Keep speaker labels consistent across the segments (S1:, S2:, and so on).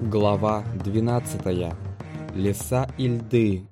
S1: Глава 12. Леса и льды.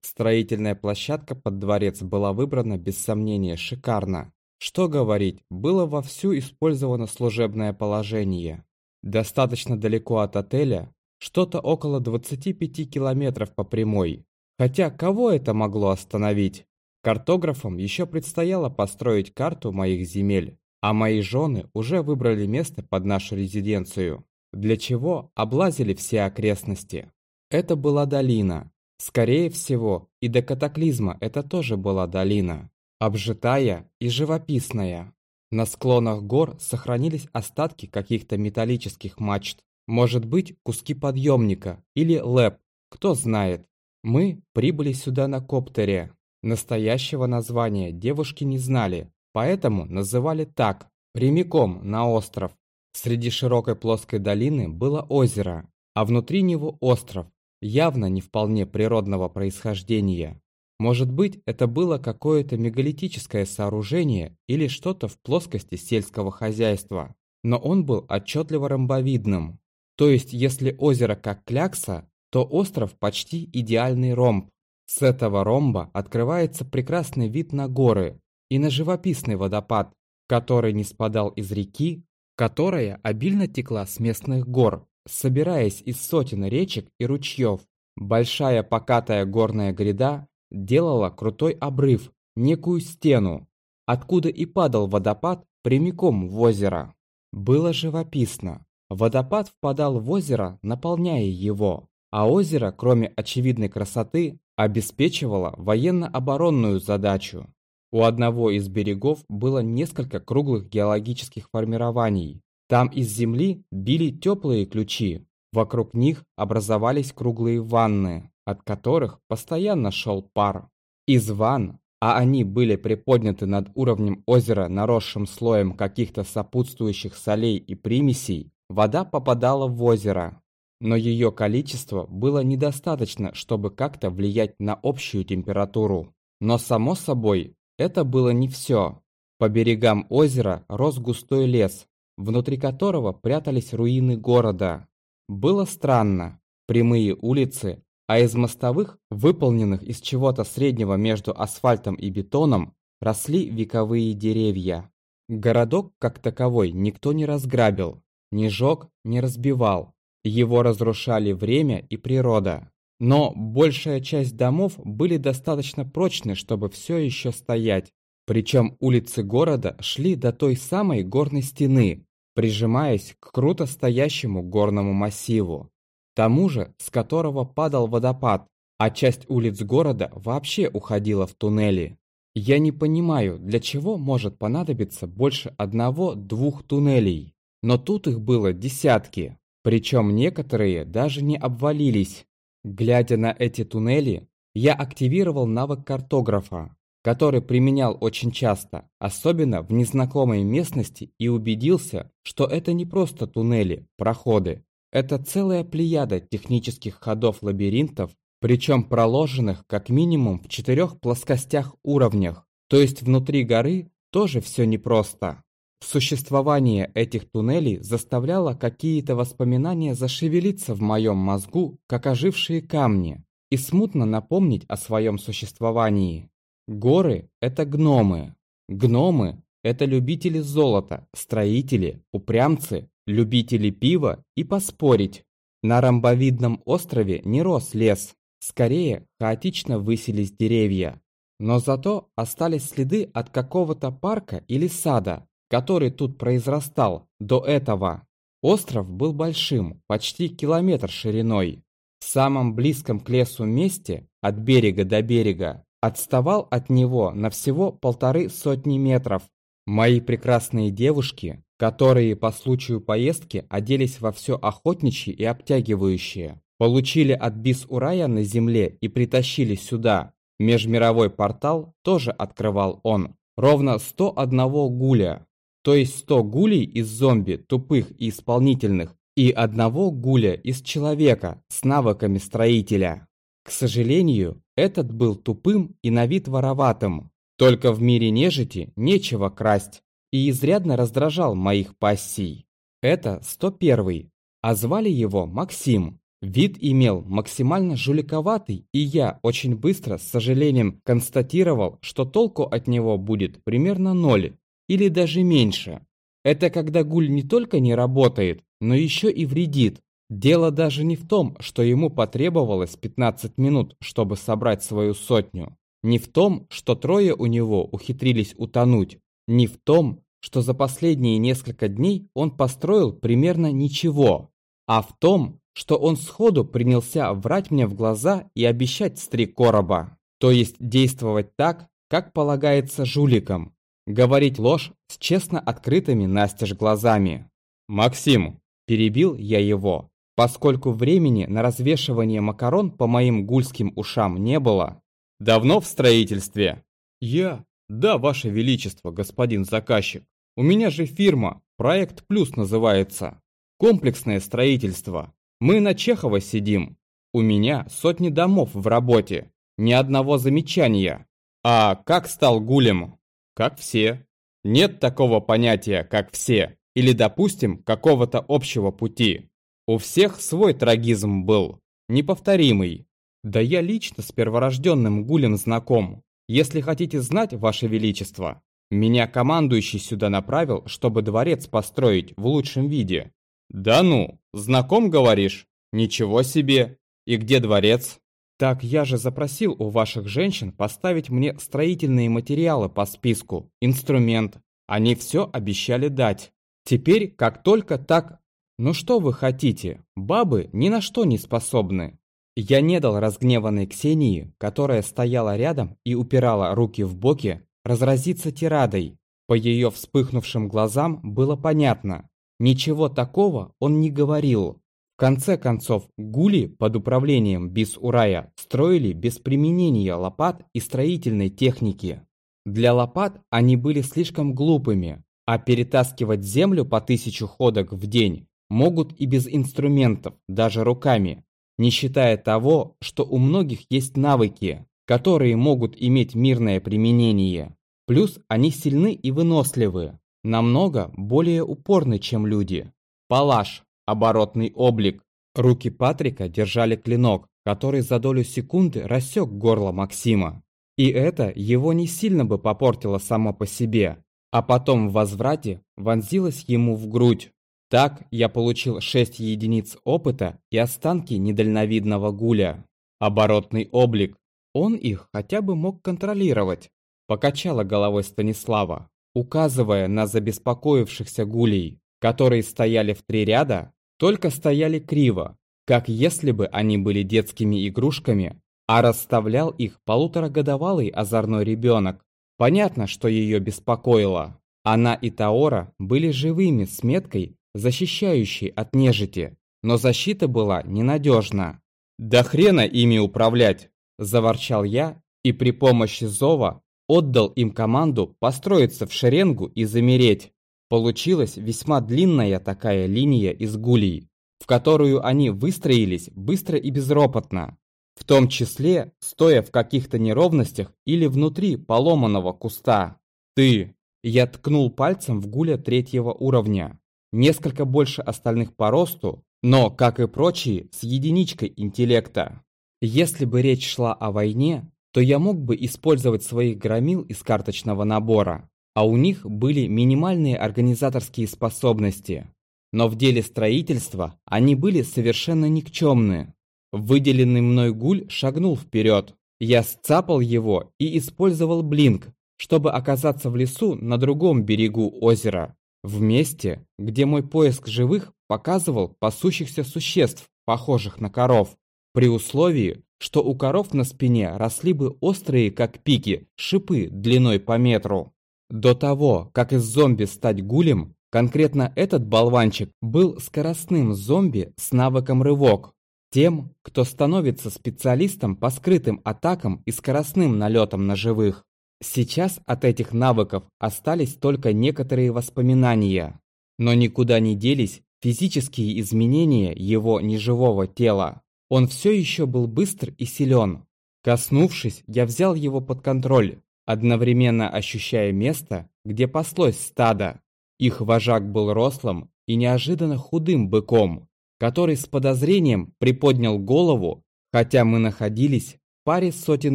S1: Строительная площадка под дворец была выбрана без сомнения шикарно. Что говорить, было вовсю использовано служебное положение. Достаточно далеко от отеля, что-то около 25 километров по прямой. Хотя кого это могло остановить? Картографам еще предстояло построить карту моих земель, а мои жены уже выбрали место под нашу резиденцию, для чего облазили все окрестности. Это была долина. Скорее всего, и до катаклизма это тоже была долина. Обжитая и живописная. На склонах гор сохранились остатки каких-то металлических мачт. Может быть, куски подъемника или лэп, кто знает. Мы прибыли сюда на коптере. Настоящего названия девушки не знали, поэтому называли так, прямиком на остров. Среди широкой плоской долины было озеро, а внутри него остров, явно не вполне природного происхождения. Может быть, это было какое-то мегалитическое сооружение или что-то в плоскости сельского хозяйства, но он был отчетливо ромбовидным. То есть, если озеро как клякса, то остров почти идеальный ромб. С этого ромба открывается прекрасный вид на горы и на живописный водопад, который не спадал из реки, которая обильно текла с местных гор, собираясь из сотен речек и ручьев. Большая покатая горная гряда делала крутой обрыв, некую стену, откуда и падал водопад прямиком в озеро. Было живописно. Водопад впадал в озеро, наполняя его, а озеро, кроме очевидной красоты, обеспечивала военно-оборонную задачу. У одного из берегов было несколько круглых геологических формирований. Там из земли били теплые ключи. Вокруг них образовались круглые ванны, от которых постоянно шел пар. Из ванн, а они были приподняты над уровнем озера наросшим слоем каких-то сопутствующих солей и примесей, вода попадала в озеро но ее количество было недостаточно, чтобы как-то влиять на общую температуру. Но само собой, это было не все. По берегам озера рос густой лес, внутри которого прятались руины города. Было странно. Прямые улицы, а из мостовых, выполненных из чего-то среднего между асфальтом и бетоном, росли вековые деревья. Городок, как таковой, никто не разграбил, не жег, не разбивал. Его разрушали время и природа. Но большая часть домов были достаточно прочны, чтобы все еще стоять. Причем улицы города шли до той самой горной стены, прижимаясь к круто стоящему горному массиву. Тому же, с которого падал водопад, а часть улиц города вообще уходила в туннели. Я не понимаю, для чего может понадобиться больше одного-двух туннелей. Но тут их было десятки. Причем некоторые даже не обвалились. Глядя на эти туннели, я активировал навык картографа, который применял очень часто, особенно в незнакомой местности и убедился, что это не просто туннели, проходы. Это целая плеяда технических ходов-лабиринтов, причем проложенных как минимум в четырех плоскостях уровнях, то есть внутри горы тоже все непросто. Существование этих туннелей заставляло какие-то воспоминания зашевелиться в моем мозгу, как ожившие камни, и смутно напомнить о своем существовании. Горы – это гномы. Гномы – это любители золота, строители, упрямцы, любители пива и поспорить. На ромбовидном острове не рос лес, скорее хаотично высились деревья. Но зато остались следы от какого-то парка или сада, который тут произрастал до этого. Остров был большим, почти километр шириной. В самом близком к лесу месте, от берега до берега, отставал от него на всего полторы сотни метров. Мои прекрасные девушки, которые по случаю поездки оделись во все охотничье и обтягивающее, получили от Бис-Урая на земле и притащили сюда. Межмировой портал тоже открывал он. Ровно 101 гуля, то есть 100 гулей из зомби, тупых и исполнительных, и одного гуля из человека с навыками строителя. К сожалению, этот был тупым и на вид вороватым. Только в мире нежити нечего красть, и изрядно раздражал моих пассий. Это 101 а звали его Максим. Вид имел максимально жуликоватый, и я очень быстро, с сожалением, констатировал, что толку от него будет примерно ноль, или даже меньше. Это когда гуль не только не работает, но еще и вредит. Дело даже не в том, что ему потребовалось 15 минут, чтобы собрать свою сотню. Не в том, что трое у него ухитрились утонуть. Не в том, что за последние несколько дней он построил примерно ничего. А в том, что он сходу принялся врать мне в глаза и обещать три короба. То есть действовать так, как полагается жуликам. Говорить ложь с честно открытыми настежь глазами. «Максим!» – перебил я его. Поскольку времени на развешивание макарон по моим гульским ушам не было. «Давно в строительстве?» «Я? Да, Ваше Величество, господин заказчик. У меня же фирма, проект Плюс называется. Комплексное строительство. Мы на Чехова сидим. У меня сотни домов в работе. Ни одного замечания. А как стал гулем? Как все. Нет такого понятия, как все. Или, допустим, какого-то общего пути. У всех свой трагизм был. Неповторимый. Да я лично с перворожденным гулем знаком. Если хотите знать, Ваше Величество, меня командующий сюда направил, чтобы дворец построить в лучшем виде. «Да ну, знаком, говоришь? Ничего себе! И где дворец?» «Так я же запросил у ваших женщин поставить мне строительные материалы по списку, инструмент. Они все обещали дать. Теперь, как только так... Ну что вы хотите? Бабы ни на что не способны». Я не дал разгневанной Ксении, которая стояла рядом и упирала руки в боки, разразиться тирадой. По ее вспыхнувшим глазам было понятно, Ничего такого он не говорил. Конце концов, гули под управлением Бис-Урая строили без применения лопат и строительной техники. Для лопат они были слишком глупыми, а перетаскивать землю по тысячу ходок в день могут и без инструментов, даже руками, не считая того, что у многих есть навыки, которые могут иметь мирное применение. Плюс они сильны и выносливы, намного более упорный, чем люди. Палаш, оборотный облик. Руки Патрика держали клинок, который за долю секунды рассек горло Максима. И это его не сильно бы попортило само по себе, а потом в возврате вонзилось ему в грудь. Так я получил 6 единиц опыта и останки недальновидного гуля. Оборотный облик. Он их хотя бы мог контролировать. Покачала головой Станислава указывая на забеспокоившихся гулей, которые стояли в три ряда, только стояли криво, как если бы они были детскими игрушками, а расставлял их полуторагодовалый озорной ребенок. Понятно, что ее беспокоило. Она и Таора были живыми с меткой, защищающей от нежити, но защита была ненадежна. «Да хрена ими управлять!» – заворчал я и при помощи зова отдал им команду построиться в шеренгу и замереть. Получилась весьма длинная такая линия из гулей, в которую они выстроились быстро и безропотно, в том числе стоя в каких-то неровностях или внутри поломанного куста. «Ты!» Я ткнул пальцем в гуля третьего уровня, несколько больше остальных по росту, но, как и прочие, с единичкой интеллекта. Если бы речь шла о войне, то я мог бы использовать своих громил из карточного набора, а у них были минимальные организаторские способности. Но в деле строительства они были совершенно никчемны. Выделенный мной гуль шагнул вперед. Я сцапал его и использовал блинк, чтобы оказаться в лесу на другом берегу озера, в месте, где мой поиск живых показывал пасущихся существ, похожих на коров, при условии, что у коров на спине росли бы острые, как пики, шипы длиной по метру. До того, как из зомби стать гулем, конкретно этот болванчик был скоростным зомби с навыком рывок. Тем, кто становится специалистом по скрытым атакам и скоростным налетам на живых. Сейчас от этих навыков остались только некоторые воспоминания. Но никуда не делись физические изменения его неживого тела. Он все еще был быстр и силен. Коснувшись, я взял его под контроль, одновременно ощущая место, где паслось стадо. Их вожак был рослым и неожиданно худым быком. который с подозрением приподнял голову, хотя мы находились в паре сотен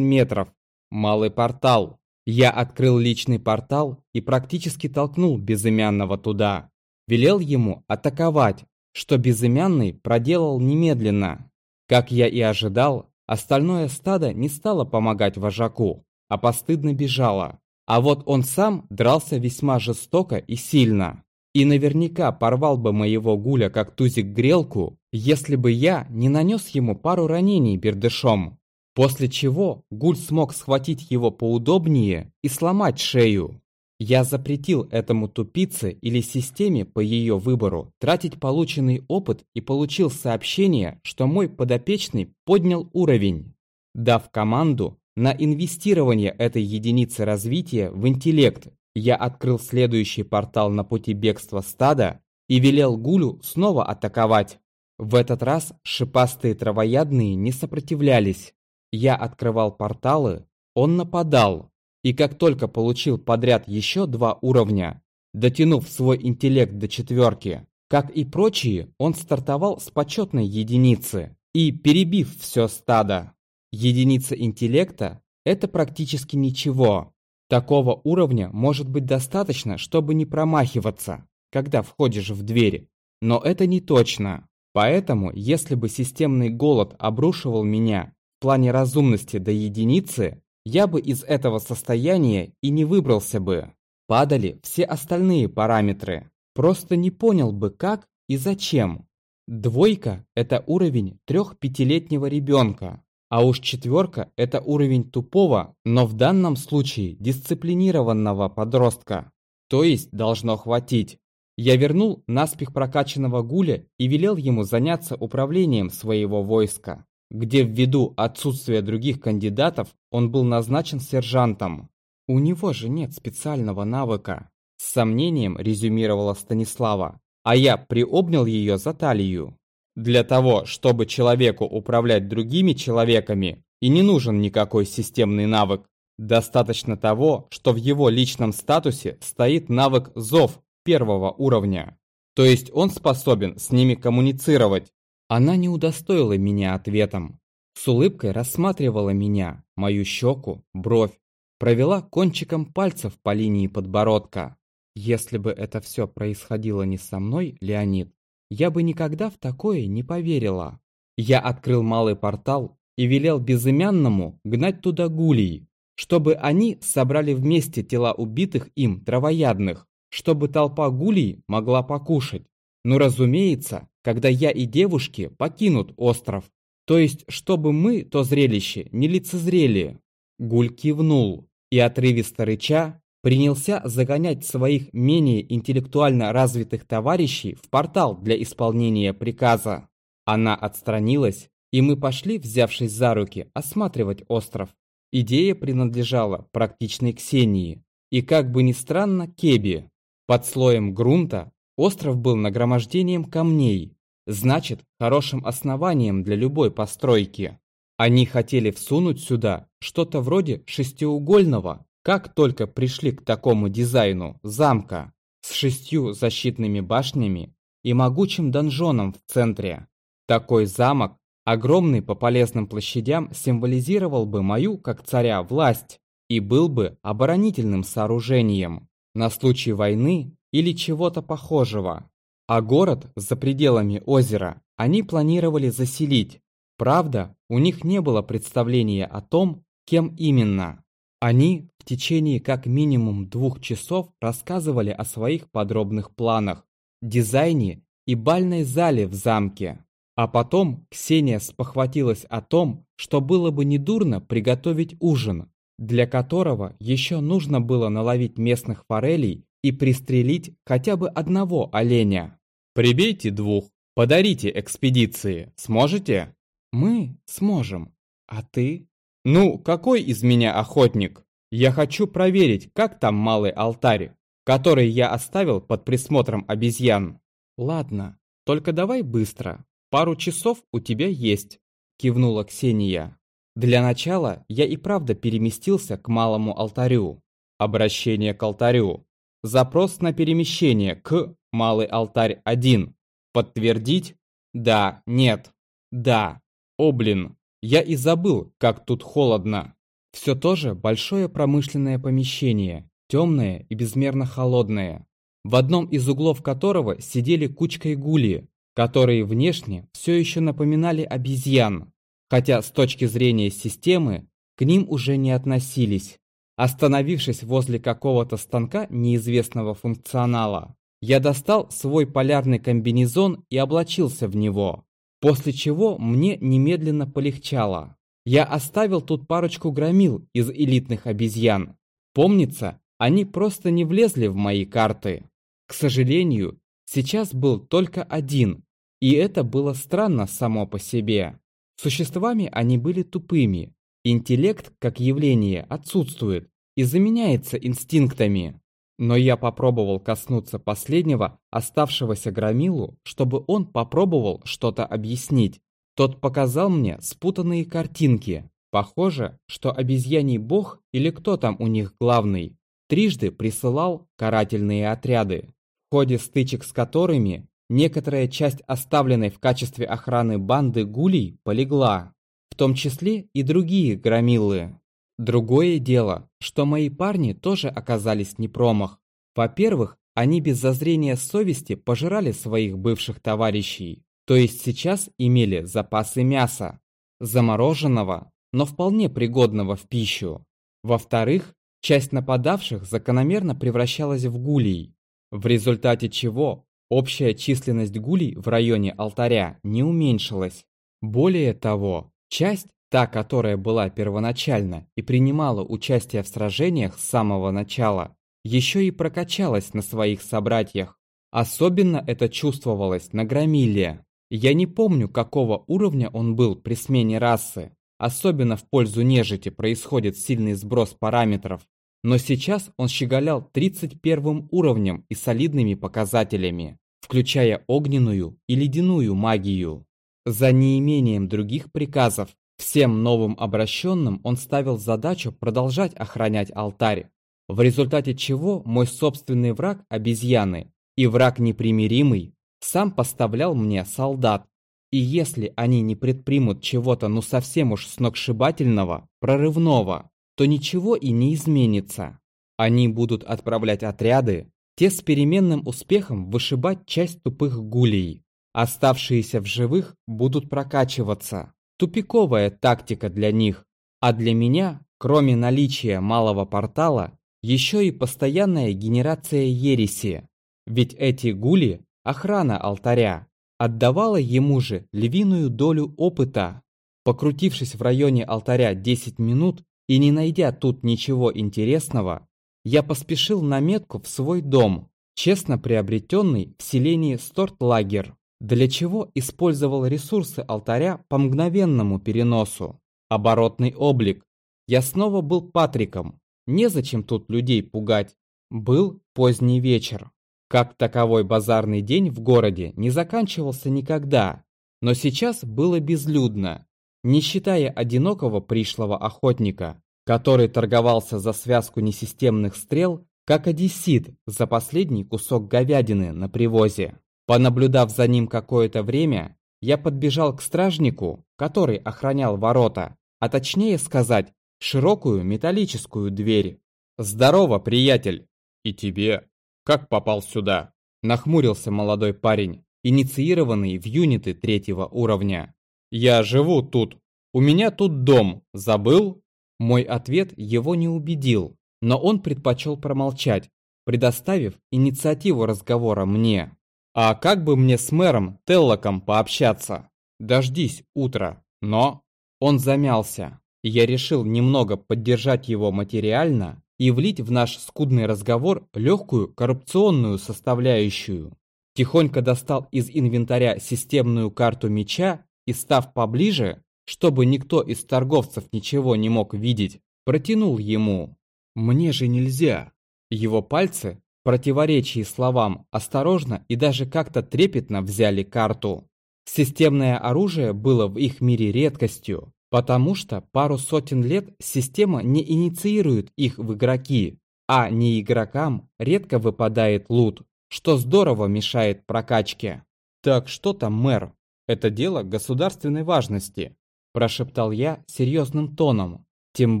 S1: метров. Малый портал. Я открыл личный портал и практически толкнул безымянного туда. Велел ему атаковать, что безымянный проделал немедленно. Как я и ожидал, остальное стадо не стало помогать вожаку, а постыдно бежало. А вот он сам дрался весьма жестоко и сильно. И наверняка порвал бы моего гуля как тузик грелку, если бы я не нанес ему пару ранений бердышом. После чего гуль смог схватить его поудобнее и сломать шею. Я запретил этому тупице или системе по ее выбору тратить полученный опыт и получил сообщение, что мой подопечный поднял уровень. Дав команду на инвестирование этой единицы развития в интеллект, я открыл следующий портал на пути бегства стада и велел Гулю снова атаковать. В этот раз шипастые травоядные не сопротивлялись. Я открывал порталы, он нападал. И как только получил подряд еще два уровня, дотянув свой интеллект до четверки, как и прочие, он стартовал с почетной единицы и перебив все стадо. Единица интеллекта – это практически ничего. Такого уровня может быть достаточно, чтобы не промахиваться, когда входишь в дверь. Но это не точно. Поэтому, если бы системный голод обрушивал меня в плане разумности до единицы, я бы из этого состояния и не выбрался бы. Падали все остальные параметры. Просто не понял бы как и зачем. Двойка – это уровень трех-пятилетнего ребенка. А уж четверка – это уровень тупого, но в данном случае дисциплинированного подростка. То есть должно хватить. Я вернул наспех прокачанного гуля и велел ему заняться управлением своего войска где ввиду отсутствия других кандидатов он был назначен сержантом. У него же нет специального навыка. С сомнением резюмировала Станислава, а я приобнял ее за талию. Для того, чтобы человеку управлять другими человеками, и не нужен никакой системный навык. Достаточно того, что в его личном статусе стоит навык «Зов» первого уровня. То есть он способен с ними коммуницировать, она не удостоила меня ответом. С улыбкой рассматривала меня, мою щеку, бровь. Провела кончиком пальцев по линии подбородка. Если бы это все происходило не со мной, Леонид, я бы никогда в такое не поверила. Я открыл малый портал и велел безымянному гнать туда гулей, чтобы они собрали вместе тела убитых им травоядных, чтобы толпа гулей могла покушать. Ну, разумеется, когда я и девушки покинут остров. То есть, чтобы мы то зрелище не лицезрели. Гуль кивнул и, отрывисто рыча, принялся загонять своих менее интеллектуально развитых товарищей в портал для исполнения приказа. Она отстранилась, и мы пошли, взявшись за руки, осматривать остров. Идея принадлежала практичной Ксении и, как бы ни странно, Кеби. Под слоем грунта остров был нагромождением камней, значит хорошим основанием для любой постройки. Они хотели всунуть сюда что-то вроде шестиугольного, как только пришли к такому дизайну, замка с шестью защитными башнями и могучим донжоном в центре. Такой замок, огромный по полезным площадям, символизировал бы мою, как царя, власть и был бы оборонительным сооружением на случай войны или чего-то похожего. А город за пределами озера они планировали заселить. Правда, у них не было представления о том, кем именно. Они в течение как минимум двух часов рассказывали о своих подробных планах, дизайне и бальной зале в замке. А потом Ксения спохватилась о том, что было бы недурно приготовить ужин, для которого еще нужно было наловить местных форелей и пристрелить хотя бы одного оленя. Прибейте двух, подарите экспедиции, сможете? Мы сможем. А ты? Ну, какой из меня охотник? Я хочу проверить, как там малый алтарь, который я оставил под присмотром обезьян. Ладно, только давай быстро. Пару часов у тебя есть, кивнула Ксения. Для начала я и правда переместился к малому алтарю. Обращение к алтарю. Запрос на перемещение к Малый алтарь 1. Подтвердить? Да, нет. Да. О, блин. Я и забыл, как тут холодно. Все то же большое промышленное помещение, темное и безмерно холодное, в одном из углов которого сидели кучкой гули, которые внешне все еще напоминали обезьян, хотя с точки зрения системы к ним уже не относились. Остановившись возле какого-то станка неизвестного функционала, я достал свой полярный комбинезон и облачился в него, после чего мне немедленно полегчало. Я оставил тут парочку громил из элитных обезьян. Помнится, они просто не влезли в мои карты. К сожалению, сейчас был только один, и это было странно само по себе. Существами они были тупыми, Интеллект как явление отсутствует и заменяется инстинктами. Но я попробовал коснуться последнего, оставшегося громилу, чтобы он попробовал что-то объяснить. Тот показал мне спутанные картинки. Похоже, что обезьяний бог или кто там у них главный, трижды присылал карательные отряды, в ходе стычек с которыми некоторая часть оставленной в качестве охраны банды гулей полегла в том числе и другие громилы. Другое дело, что мои парни тоже оказались не промах. Во-первых, они без зазрения совести пожирали своих бывших товарищей, то есть сейчас имели запасы мяса, замороженного, но вполне пригодного в пищу. Во-вторых, часть нападавших закономерно превращалась в гулей, в результате чего общая численность гулей в районе алтаря не уменьшилась. Более того, Часть, та, которая была первоначально и принимала участие в сражениях с самого начала, еще и прокачалась на своих собратьях. Особенно это чувствовалось на Громиле. Я не помню, какого уровня он был при смене расы. Особенно в пользу нежити происходит сильный сброс параметров. Но сейчас он щеголял 31 уровнем и солидными показателями, включая огненную и ледяную магию. За неимением других приказов, всем новым обращенным он ставил задачу продолжать охранять алтарь, в результате чего мой собственный враг обезьяны и враг непримиримый сам поставлял мне солдат. И если они не предпримут чего-то ну совсем уж сногсшибательного, прорывного, то ничего и не изменится. Они будут отправлять отряды, те с переменным успехом вышибать часть тупых гулей, Оставшиеся в живых будут прокачиваться. Тупиковая тактика для них. А для меня, кроме наличия малого портала, еще и постоянная генерация ереси. Ведь эти гули, охрана алтаря, отдавала ему же львиную долю опыта. Покрутившись в районе алтаря 10 минут и не найдя тут ничего интересного, я поспешил на метку в свой дом, честно приобретенный в селении Стортлагер для чего использовал ресурсы алтаря по мгновенному переносу. Оборотный облик. Я снова был Патриком. Незачем тут людей пугать. Был поздний вечер. Как таковой базарный день в городе не заканчивался никогда. Но сейчас было безлюдно, не считая одинокого пришлого охотника, который торговался за связку несистемных стрел, как одессит за последний кусок говядины на привозе. Понаблюдав за ним какое-то время, я подбежал к стражнику, который охранял ворота, а точнее сказать, широкую металлическую дверь. «Здорово, приятель!» «И тебе? Как попал сюда?» Нахмурился молодой парень, инициированный в юниты третьего уровня. «Я живу тут. У меня тут дом. Забыл?» Мой ответ его не убедил, но он предпочел промолчать, предоставив инициативу разговора мне. А как бы мне с мэром Теллоком пообщаться? Дождись утра. Но он замялся. Я решил немного поддержать его материально и влить в наш скудный разговор легкую коррупционную составляющую. Тихонько достал из инвентаря системную карту меча и, став поближе, чтобы никто из торговцев ничего не мог видеть, протянул ему. «Мне же нельзя!» Его пальцы противоречии словам осторожно и даже как-то трепетно взяли карту. Системное оружие было в их мире редкостью, потому что пару сотен лет система не инициирует их в игроки, а не игрокам редко выпадает лут, что здорово мешает прокачке. Так что там, мэр? Это дело государственной важности, прошептал я серьезным тоном. Тем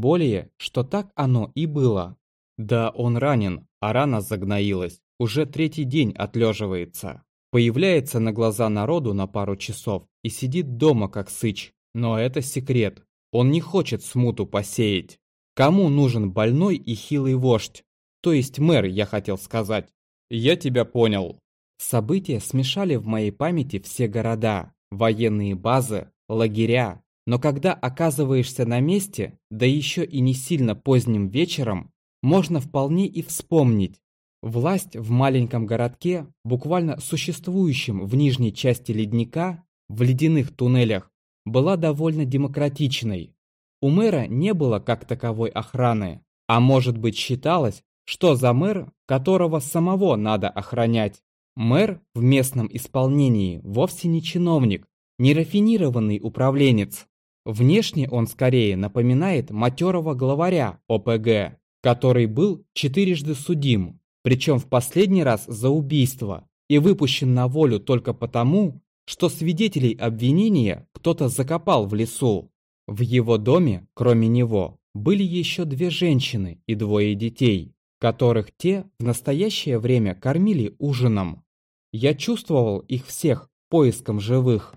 S1: более, что так оно и было. Да, он ранен, а рана загноилась. Уже третий день отлеживается. Появляется на глаза народу на пару часов и сидит дома как сыч. Но это секрет. Он не хочет смуту посеять. Кому нужен больной и хилый вождь? То есть мэр, я хотел сказать. Я тебя понял. События смешали в моей памяти все города, военные базы, лагеря. Но когда оказываешься на месте, да еще и не сильно поздним вечером, можно вполне и вспомнить. Власть в маленьком городке, буквально существующем в нижней части ледника, в ледяных туннелях, была довольно демократичной. У мэра не было как таковой охраны, а может быть считалось, что за мэр, которого самого надо охранять. Мэр в местном исполнении вовсе не чиновник, не рафинированный управленец. Внешне он скорее напоминает матерого главаря ОПГ, который был четырежды судим, причем в последний раз за убийство, и выпущен на волю только потому, что свидетелей обвинения кто-то закопал в лесу. В его доме, кроме него, были еще две женщины и двое детей, которых те в настоящее время кормили ужином. Я чувствовал их всех поиском живых.